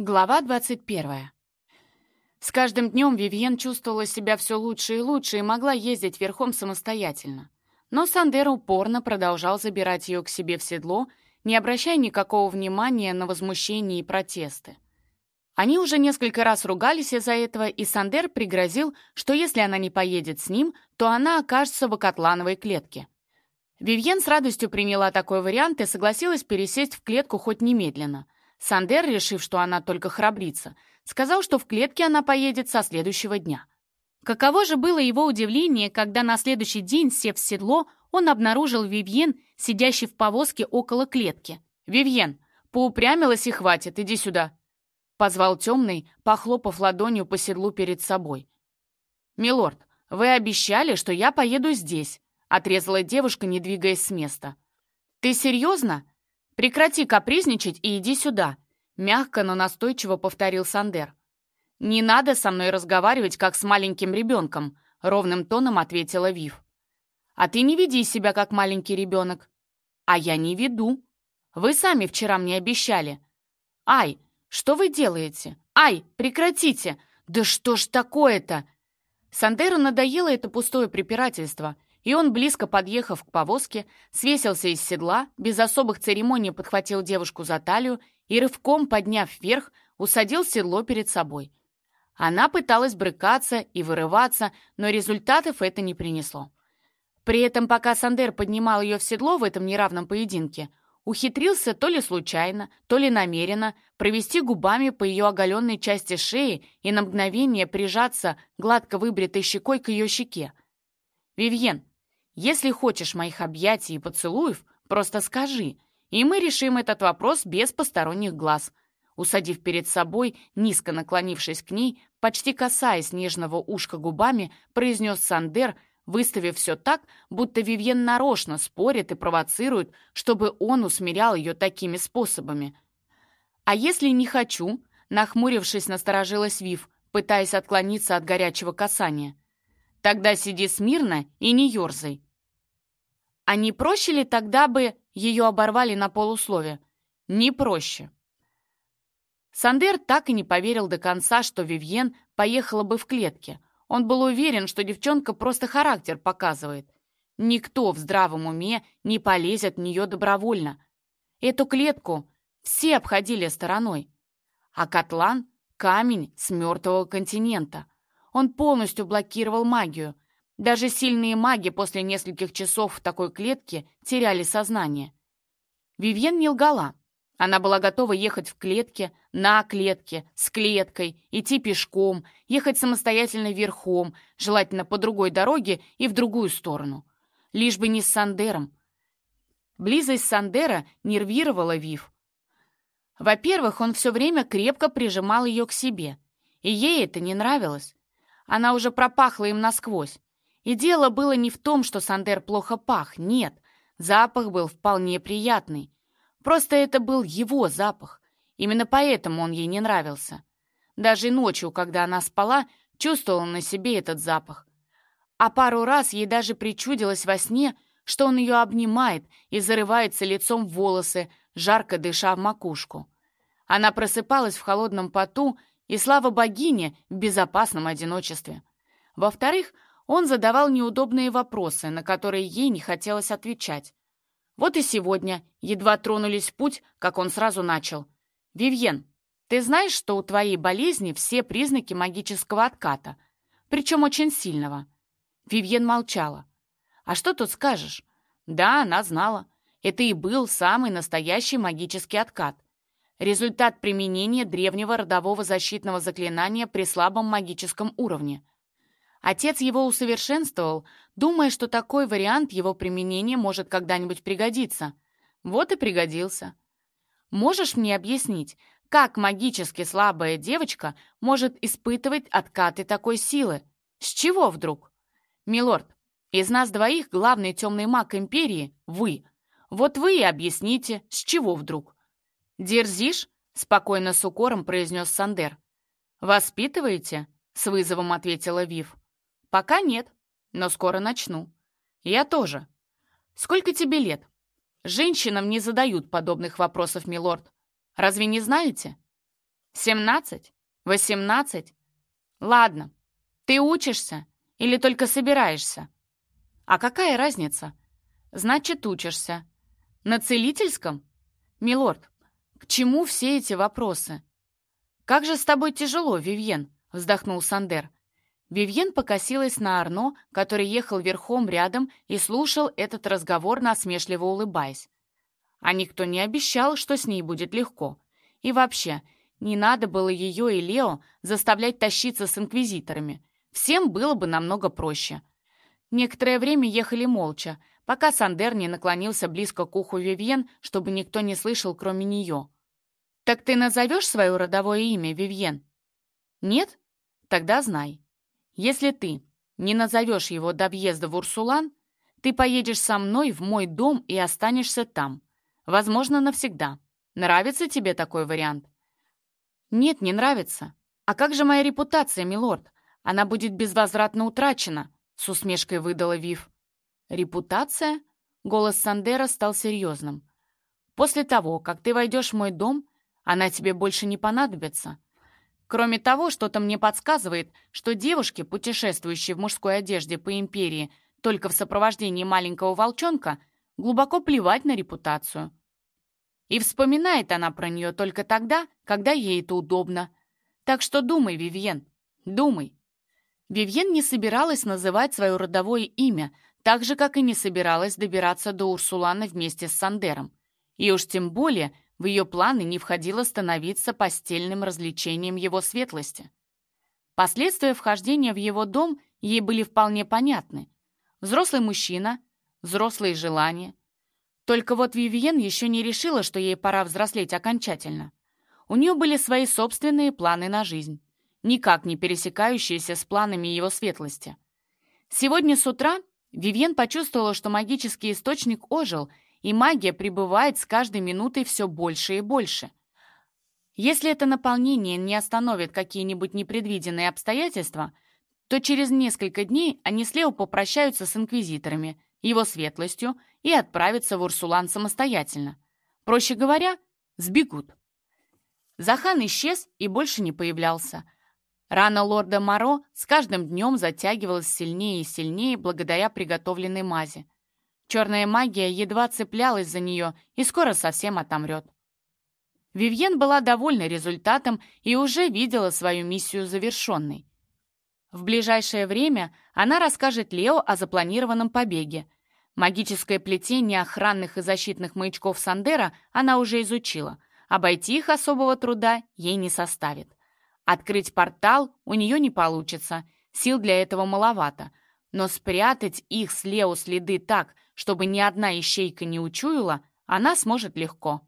Глава 21. С каждым днем Вивьен чувствовала себя все лучше и лучше и могла ездить верхом самостоятельно. Но Сандер упорно продолжал забирать ее к себе в седло, не обращая никакого внимания на возмущение и протесты. Они уже несколько раз ругались из-за этого, и Сандер пригрозил, что если она не поедет с ним, то она окажется в окотлановой клетке. Вивьен с радостью приняла такой вариант и согласилась пересесть в клетку хоть немедленно — Сандер, решив, что она только храбрится, сказал, что в клетке она поедет со следующего дня. Каково же было его удивление, когда на следующий день, сев в седло, он обнаружил Вивьен, сидящий в повозке около клетки. «Вивьен, поупрямилась и хватит, иди сюда!» Позвал темный, похлопав ладонью по седлу перед собой. «Милорд, вы обещали, что я поеду здесь», отрезала девушка, не двигаясь с места. «Ты серьезно?» «Прекрати капризничать и иди сюда», — мягко, но настойчиво повторил Сандер. «Не надо со мной разговаривать, как с маленьким ребенком», — ровным тоном ответила Вив. «А ты не веди себя, как маленький ребенок». «А я не веду. Вы сами вчера мне обещали». «Ай, что вы делаете? Ай, прекратите! Да что ж такое-то?» Сандеру надоело это пустое препирательство — и он, близко подъехав к повозке, свесился из седла, без особых церемоний подхватил девушку за талию и, рывком подняв вверх, усадил седло перед собой. Она пыталась брыкаться и вырываться, но результатов это не принесло. При этом, пока Сандер поднимал ее в седло в этом неравном поединке, ухитрился то ли случайно, то ли намеренно провести губами по ее оголенной части шеи и на мгновение прижаться гладко выбритой щекой к ее щеке. «Вивьен, если хочешь моих объятий и поцелуев, просто скажи, и мы решим этот вопрос без посторонних глаз». Усадив перед собой, низко наклонившись к ней, почти касаясь нежного ушка губами, произнес Сандер, выставив все так, будто Вивьен нарочно спорит и провоцирует, чтобы он усмирял ее такими способами. «А если не хочу?» — нахмурившись, насторожилась Вив, пытаясь отклониться от горячего касания. «Тогда сиди смирно и не ерзай. А не проще ли тогда бы ее оборвали на полуслове? Не проще. Сандер так и не поверил до конца, что Вивьен поехала бы в клетке. Он был уверен, что девчонка просто характер показывает. Никто в здравом уме не полезет в нее добровольно. Эту клетку все обходили стороной. А Котлан — камень с мертвого континента. Он полностью блокировал магию — даже сильные маги после нескольких часов в такой клетке теряли сознание. Вивьен не лгала. Она была готова ехать в клетке, на клетке, с клеткой, идти пешком, ехать самостоятельно верхом, желательно по другой дороге и в другую сторону. Лишь бы не с Сандером. Близость Сандера нервировала Вив. Во-первых, он все время крепко прижимал ее к себе, и ей это не нравилось. Она уже пропахла им насквозь. И дело было не в том, что Сандер плохо пах, нет. Запах был вполне приятный. Просто это был его запах. Именно поэтому он ей не нравился. Даже ночью, когда она спала, чувствовала на себе этот запах. А пару раз ей даже причудилось во сне, что он ее обнимает и зарывается лицом в волосы, жарко дыша в макушку. Она просыпалась в холодном поту и, слава богине, в безопасном одиночестве. Во-вторых, он задавал неудобные вопросы, на которые ей не хотелось отвечать. Вот и сегодня, едва тронулись в путь, как он сразу начал. «Вивьен, ты знаешь, что у твоей болезни все признаки магического отката, причем очень сильного?» Вивьен молчала. «А что тут скажешь?» «Да, она знала. Это и был самый настоящий магический откат. Результат применения древнего родового защитного заклинания при слабом магическом уровне — Отец его усовершенствовал, думая, что такой вариант его применения может когда-нибудь пригодиться. Вот и пригодился. Можешь мне объяснить, как магически слабая девочка может испытывать откаты такой силы? С чего вдруг? Милорд, из нас двоих главный темный маг Империи — вы. Вот вы и объясните, с чего вдруг? «Дерзишь?» — спокойно с укором произнес Сандер. «Воспитываете?» — с вызовом ответила Вив. «Пока нет, но скоро начну». «Я тоже». «Сколько тебе лет?» «Женщинам не задают подобных вопросов, милорд. Разве не знаете?» Семнадцать? Восемнадцать? Ладно. Ты учишься или только собираешься? А какая разница? Значит, учишься. На целительском? Милорд, к чему все эти вопросы? Как же с тобой тяжело, Вивьен, вздохнул Сандер. Вивьен покосилась на Арно, который ехал верхом рядом и слушал этот разговор, насмешливо улыбаясь. А никто не обещал, что с ней будет легко. И вообще, не надо было ее и Лео заставлять тащиться с инквизиторами. Всем было бы намного проще. Некоторое время ехали молча, пока Сандер не наклонился близко к уху Вивьен, чтобы никто не слышал, кроме нее. «Так ты назовешь свое родовое имя, Вивьен?» «Нет? Тогда знай. Если ты не назовешь его до въезда в Урсулан, ты поедешь со мной в мой дом и останешься там. Возможно, навсегда. Нравится тебе такой вариант? Нет, не нравится. А как же моя репутация, милорд? Она будет безвозвратно утрачена, с усмешкой выдала Вив. Репутация? Голос Сандера стал серьезным. После того, как ты войдешь в мой дом, она тебе больше не понадобится. Кроме того, что-то мне подсказывает, что девушки, путешествующие в мужской одежде по империи только в сопровождении маленького волчонка, глубоко плевать на репутацию. И вспоминает она про нее только тогда, когда ей это удобно. Так что думай, Вивьен, думай. Вивьен не собиралась называть свое родовое имя, так же, как и не собиралась добираться до Урсулана вместе с Сандером. И уж тем более в ее планы не входило становиться постельным развлечением его светлости. Последствия вхождения в его дом ей были вполне понятны. Взрослый мужчина, взрослые желания. Только вот Вивиен еще не решила, что ей пора взрослеть окончательно. У нее были свои собственные планы на жизнь, никак не пересекающиеся с планами его светлости. Сегодня с утра Вивьен почувствовала, что магический источник ожил — и магия прибывает с каждой минутой все больше и больше. Если это наполнение не остановит какие-нибудь непредвиденные обстоятельства, то через несколько дней они с попрощаются с инквизиторами, его светлостью, и отправятся в Урсулан самостоятельно. Проще говоря, сбегут. Захан исчез и больше не появлялся. Рана лорда Моро с каждым днем затягивалась сильнее и сильнее благодаря приготовленной мази. Черная магия едва цеплялась за нее и скоро совсем отомрет. Вивьен была довольна результатом и уже видела свою миссию завершенной. В ближайшее время она расскажет Лео о запланированном побеге. Магическое плетение охранных и защитных маячков Сандера она уже изучила. Обойти их особого труда ей не составит. Открыть портал у нее не получится, сил для этого маловато. Но спрятать их с Лео следы так, чтобы ни одна ищейка не учуяла, она сможет легко.